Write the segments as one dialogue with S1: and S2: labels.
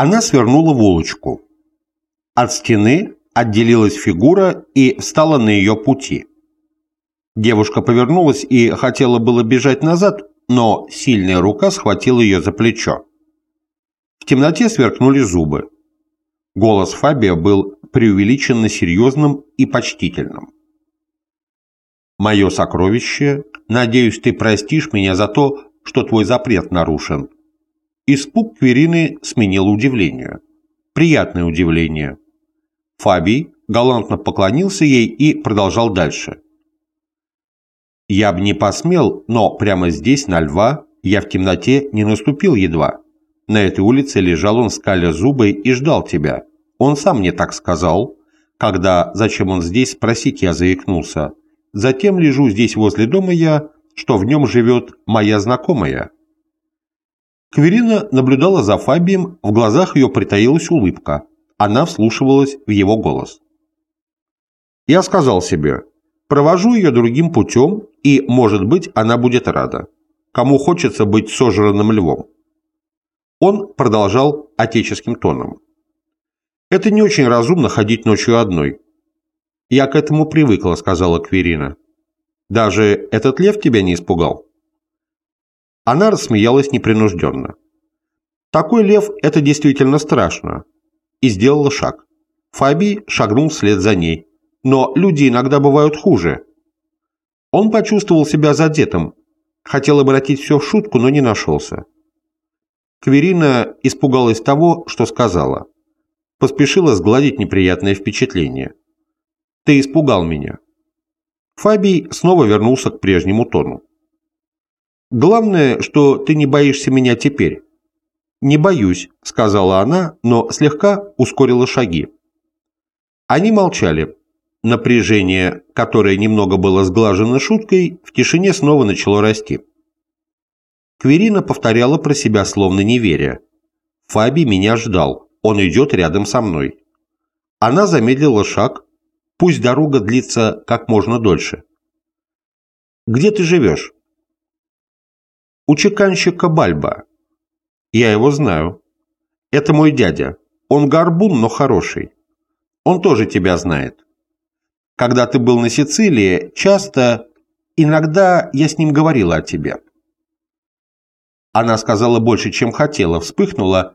S1: Она свернула в улочку. От стены отделилась фигура и встала на ее пути. Девушка повернулась и хотела было бежать назад, но сильная рука схватила ее за плечо. В темноте сверкнули зубы. Голос Фабия был преувеличенно серьезным и почтительным. «Мое сокровище, надеюсь, ты простишь меня за то, что твой запрет нарушен». Испуг Кверины сменил удивление. Приятное удивление. Фабий галантно поклонился ей и продолжал дальше. «Я бы не посмел, но прямо здесь, на льва, я в темноте не наступил едва. На этой улице лежал он, скаля зубы, и ждал тебя. Он сам мне так сказал, когда, зачем он здесь, спросить я заикнулся. Затем лежу здесь возле дома я, что в нем живет моя знакомая». Кверина наблюдала за Фабием, в глазах ее притаилась улыбка. Она вслушивалась в его голос. Я сказал себе, провожу ее другим путем, и, может быть, она будет рада. Кому хочется быть сожранным львом. Он продолжал отеческим тоном. «Это не очень разумно ходить ночью одной». «Я к этому привыкла», — сказала Кверина. «Даже этот лев тебя не испугал?» Она рассмеялась непринужденно. «Такой лев – это действительно страшно». И сделала шаг. Фаби шагнул вслед за ней. «Но люди иногда бывают хуже». Он почувствовал себя задетым. Хотел обратить все в шутку, но не нашелся. Кверина испугалась того, что сказала. Поспешила сгладить неприятное впечатление. «Ты испугал меня». Фабий снова вернулся к прежнему тону. «Главное, что ты не боишься меня теперь». «Не боюсь», — сказала она, но слегка ускорила шаги. Они молчали. Напряжение, которое немного было сглажено шуткой, в тишине снова начало расти. Кверина повторяла про себя, словно не веря. «Фаби меня ждал. Он идет рядом со мной». Она замедлила шаг. Пусть дорога длится как можно дольше. «Где ты живешь?» «У чеканщика Бальба». «Я его знаю. Это мой дядя. Он горбун, но хороший. Он тоже тебя знает. Когда ты был на Сицилии, часто, иногда я с ним говорила о тебе». Она сказала больше, чем хотела, вспыхнула,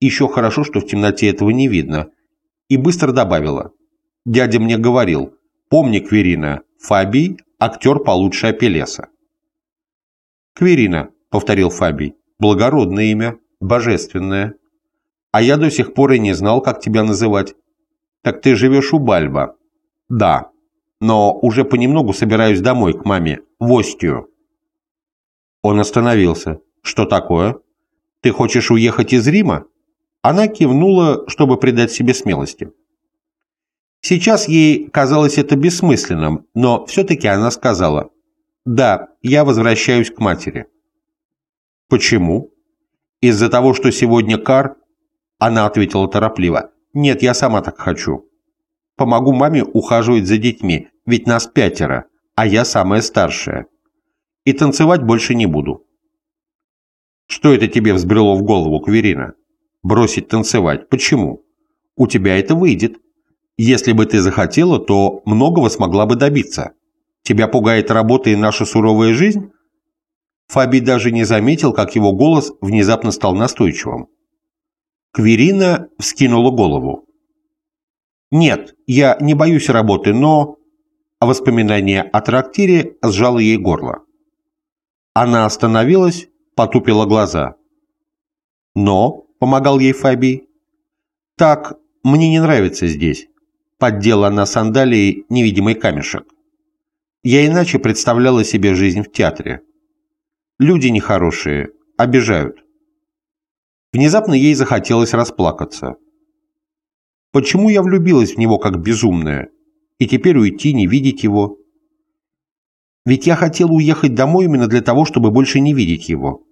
S1: еще хорошо, что в темноте этого не видно, и быстро добавила. «Дядя мне говорил, помни, Кверина, Фабий – актер получше Апеллеса». «Кверина», – повторил Фабий, – «благородное имя, божественное. А я до сих пор и не знал, как тебя называть. Так ты живешь у Бальба?» «Да, но уже понемногу собираюсь домой к маме, в Остию». Он остановился. «Что такое? Ты хочешь уехать из Рима?» Она кивнула, чтобы придать себе смелости. Сейчас ей казалось это бессмысленным, но все-таки она сказала «Да, я возвращаюсь к матери». «Почему?» «Из-за того, что сегодня Кар...» Она ответила торопливо «Нет, я сама так хочу. Помогу маме ухаживать за детьми, ведь нас пятеро, а я самая старшая. И танцевать больше не буду». Что это тебе взбрело в голову, Кверина? Бросить танцевать. Почему? У тебя это выйдет. Если бы ты захотела, то многого смогла бы добиться. Тебя пугает работа и наша суровая жизнь? Фаби даже не заметил, как его голос внезапно стал настойчивым. Кверина вскинула голову. «Нет, я не боюсь работы, но...» Воспоминание о трактире сжало ей горло. Она остановилась, потупила глаза. «Но», — помогал ей Фабий, — «так, мне не нравится здесь», — поддела на сандалии невидимый камешек. Я иначе представляла себе жизнь в театре. Люди нехорошие, обижают. Внезапно ей захотелось расплакаться. Почему я влюбилась в него как безумная, и теперь уйти, не видеть его? Ведь я хотела уехать домой именно для того, чтобы больше не видеть его.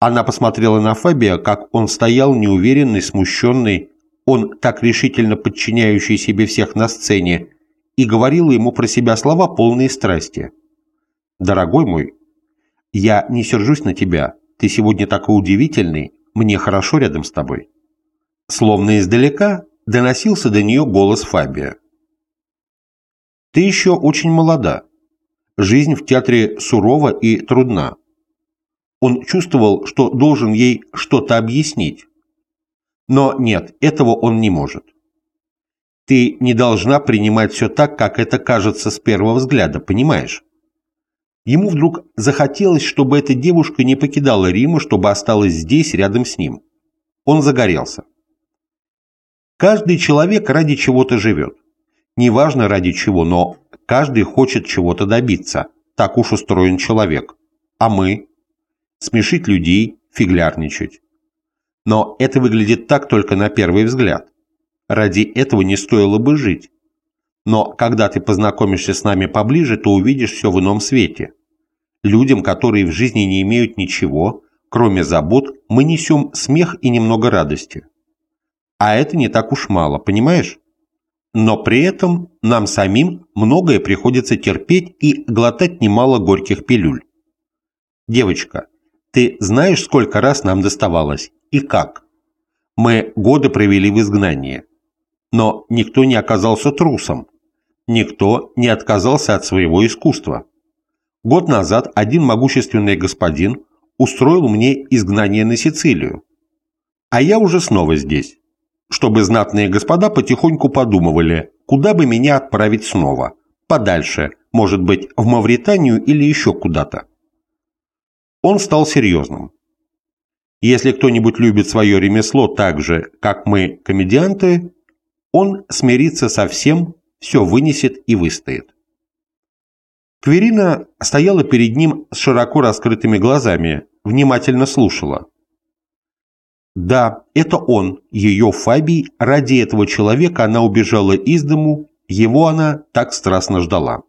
S1: Она посмотрела на Фабия, как он стоял неуверенный, смущенный, он так решительно подчиняющий себе всех на сцене, и говорила ему про себя слова, полные страсти. «Дорогой мой, я не сержусь на тебя, ты сегодня такой удивительный, мне хорошо рядом с тобой». Словно издалека доносился до нее голос Фабия. «Ты еще очень молода. Жизнь в театре сурова и трудна. Он чувствовал, что должен ей что-то объяснить. Но нет, этого он не может. Ты не должна принимать все так, как это кажется с первого взгляда, понимаешь? Ему вдруг захотелось, чтобы эта девушка не покидала Рима, чтобы осталась здесь, рядом с ним. Он загорелся. Каждый человек ради чего-то живет. Неважно ради чего, но каждый хочет чего-то добиться. Так уж устроен человек. А мы? Смешить людей, фиглярничать. Но это выглядит так только на первый взгляд. Ради этого не стоило бы жить. Но когда ты познакомишься с нами поближе, то увидишь все в ином свете. Людям, которые в жизни не имеют ничего, кроме забот, мы несем смех и немного радости. А это не так уж мало, понимаешь? Но при этом нам самим многое приходится терпеть и глотать немало горьких пилюль. Девочка, ты знаешь, сколько раз нам доставалось и как? Мы годы провели в изгнании. Но никто не оказался трусом. Никто не отказался от своего искусства. Год назад один могущественный господин устроил мне изгнание на Сицилию. А я уже снова здесь, чтобы знатные господа потихоньку подумывали, куда бы меня отправить снова, подальше, может быть, в Мавританию или еще куда-то. Он стал серьезным. Если кто-нибудь любит свое ремесло так же, как мы, комедианты, он смирится со всем, все вынесет и выстоит. Кверина стояла перед ним с широко раскрытыми глазами, внимательно слушала. Да, это он, ее Фабий, ради этого человека она убежала из дому, его она так страстно ждала.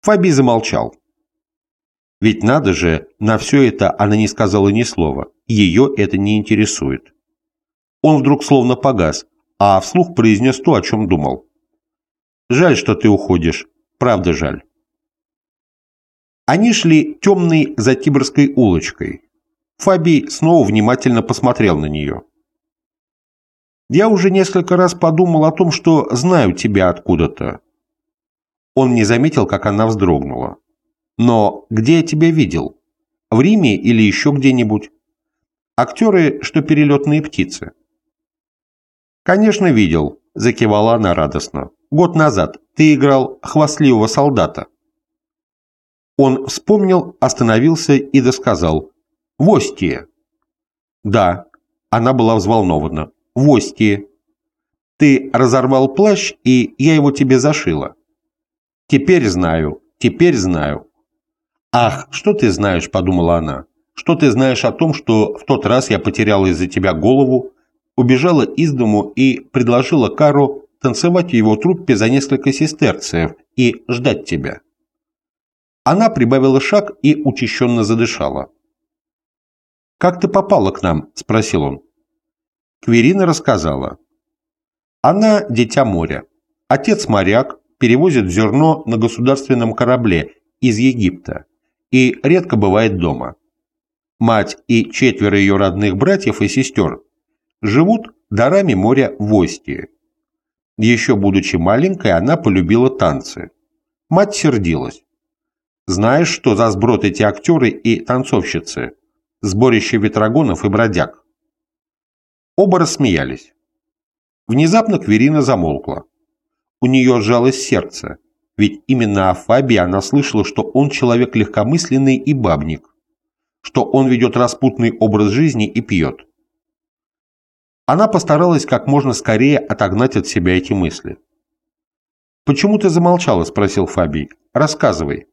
S1: Фабий замолчал. Ведь надо же, на все это она не сказала ни слова, ее это не интересует. Он вдруг словно погас, а вслух произнес то, о чем думал. «Жаль, что ты уходишь. Правда жаль». Они шли темной Затиборской улочкой. Фабий снова внимательно посмотрел на нее. «Я уже несколько раз подумал о том, что знаю тебя откуда-то». Он не заметил, как она вздрогнула. «Но где я тебя видел? В Риме или еще где-нибудь? Актеры, что перелетные птицы». «Конечно, видел», – закивала она радостно. «Год назад ты играл хвастливого солдата». Он вспомнил, остановился и досказал. «Востие». «Да», – она была взволнована. «Востие». «Ты разорвал плащ, и я его тебе зашила». «Теперь знаю, теперь знаю». «Ах, что ты знаешь?» – подумала она. «Что ты знаешь о том, что в тот раз я потеряла из-за тебя голову, убежала из дому и предложила Кару танцевать в его труппе за несколько сестерцев и ждать тебя. Она прибавила шаг и учащенно задышала. «Как ты попала к нам?» – спросил он. Кверина рассказала. Она – дитя моря. Отец моряк, перевозит зерно на государственном корабле из Египта и редко бывает дома. Мать и четверо ее родных братьев и сестер живут дарами моря в Остии. Еще будучи маленькой, она полюбила танцы. Мать сердилась. Знаешь, что за сброд эти актеры и танцовщицы? Сборище ветрогонов и бродяг. Оба рассмеялись. Внезапно Кверина замолкла. У нее сжалось сердце, ведь именно о Фабии она слышала, что он человек легкомысленный и бабник, что он ведет распутный образ жизни и пьет. Она постаралась как можно скорее отогнать от себя эти мысли. «Почему ты замолчала?» – спросил Фабий. «Рассказывай».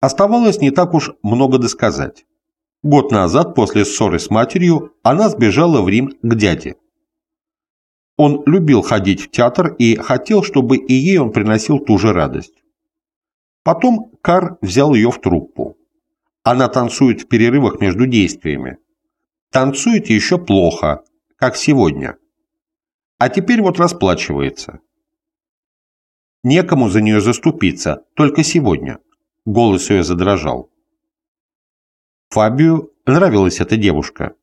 S1: Оставалось не так уж много досказать. Год назад, после ссоры с матерью, она сбежала в Рим к дяде. Он любил ходить в театр и хотел, чтобы и ей он приносил ту же радость. Потом Кар взял ее в труппу. Она танцует в перерывах между действиями. Танцует еще плохо, как сегодня. А теперь вот расплачивается. Некому за нее заступиться, только сегодня. Голос ее задрожал. Фабию нравилась эта девушка.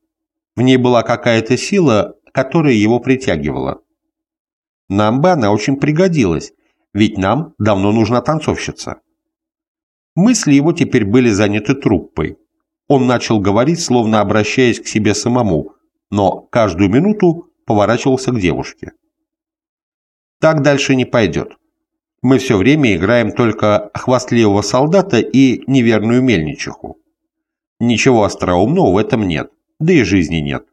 S1: В ней была какая-то сила, которая его притягивала. Нам бы она очень пригодилась, ведь нам давно нужна танцовщица. Мысли его теперь были заняты труппой. Он начал говорить, словно обращаясь к себе самому, но каждую минуту поворачивался к девушке. Так дальше не пойдет. Мы все время играем только хвастливого солдата и неверную мельничиху. Ничего остроумного в этом нет, да и жизни нет.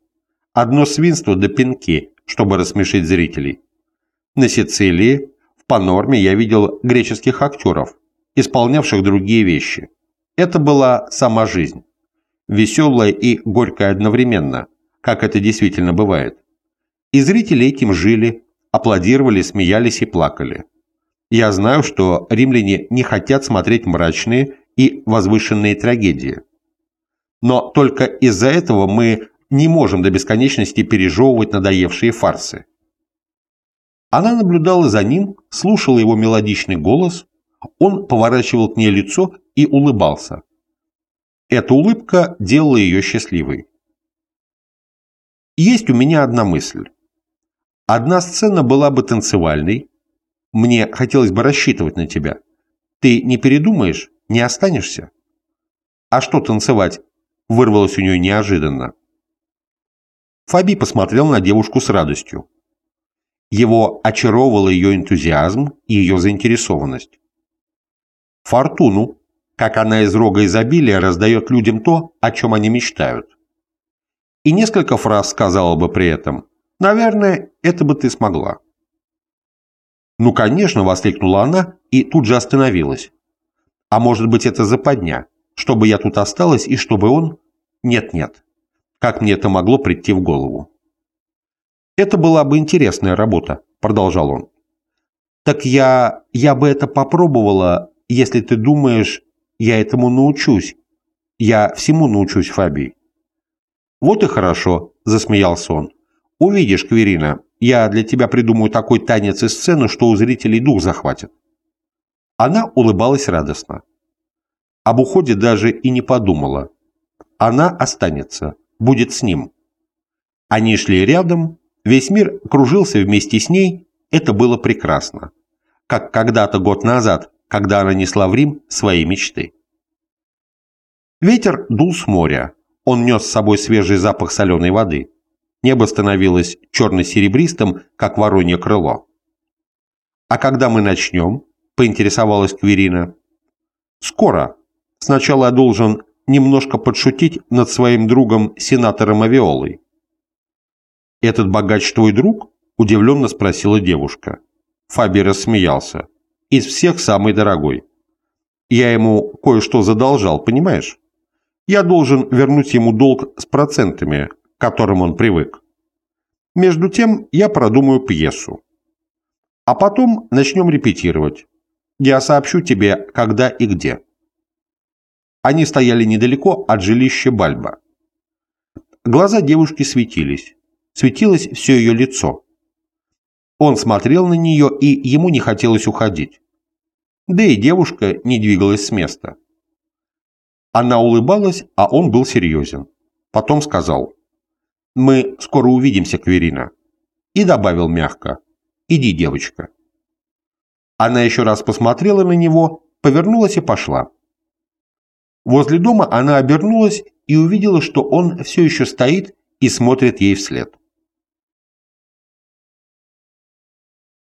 S1: Одно свинство до да пинки, чтобы рассмешить зрителей. На Сицилии, в Панорме я видел греческих актеров, исполнявших другие вещи. Это была сама жизнь. Веселая и горькая одновременно, как это действительно бывает. И зрители этим жили, аплодировали, смеялись и плакали. Я знаю, что римляне не хотят смотреть мрачные и возвышенные трагедии. Но только из-за этого мы не можем до бесконечности пережевывать надоевшие фарсы. Она наблюдала за ним, слушала его мелодичный голос, он поворачивал к ней лицо и улыбался. Эта улыбка делала ее счастливой. Есть у меня одна мысль. Одна сцена была бы танцевальной. Мне хотелось бы рассчитывать на тебя. Ты не передумаешь, не останешься? А что танцевать? Вырвалось у нее неожиданно. Фаби посмотрел на девушку с радостью. Его очаровывал ее энтузиазм и ее заинтересованность. Фортуну, как она из рога изобилия раздает людям то, о чем они мечтают. И несколько фраз сказала бы при этом. Наверное, это бы ты смогла. «Ну, конечно!» – воскликнула она и тут же остановилась. «А может быть, это западня, чтобы я тут осталась и чтобы он...» «Нет-нет. Как мне это могло прийти в голову?» Это была бы интересная работа, продолжал он. Так я... я бы это попробовала, если ты думаешь, я этому научусь. Я всему научусь, Фабий. Вот и хорошо, засмеялся он. Увидишь, Кверина, я для тебя придумаю такой танец и сцену, что у зрителей дух захватит. Она улыбалась радостно. Об уходе даже и не подумала. Она останется, будет с ним. Они шли рядом, Весь мир кружился вместе с ней, это было прекрасно. Как когда-то год назад, когда она несла в Рим свои мечты. Ветер дул с моря. Он нес с собой свежий запах соленой воды. Небо становилось черно-серебристым, как воронье крыло. «А когда мы начнем?» – поинтересовалась Кверина. «Скоро. Сначала я должен немножко подшутить над своим другом, сенатором Авиолой. «Этот богач твой друг?» – удивленно спросила девушка. Фаби рассмеялся. «Из всех самый дорогой. Я ему кое-что задолжал, понимаешь? Я должен вернуть ему долг с процентами, к которым он привык. Между тем я продумаю пьесу. А потом начнем репетировать. Я сообщу тебе, когда и где». Они стояли недалеко от жилища Бальба. Глаза девушки светились светилось все ее лицо. Он смотрел на нее, и ему не хотелось уходить. Да и девушка не двигалась с места. Она улыбалась, а он был серьезен. Потом сказал, «Мы скоро увидимся, Кверина». И добавил мягко, «Иди, девочка». Она еще раз посмотрела на него, повернулась и пошла. Возле дома она обернулась и увидела, что он все еще стоит и смотрит ей вслед.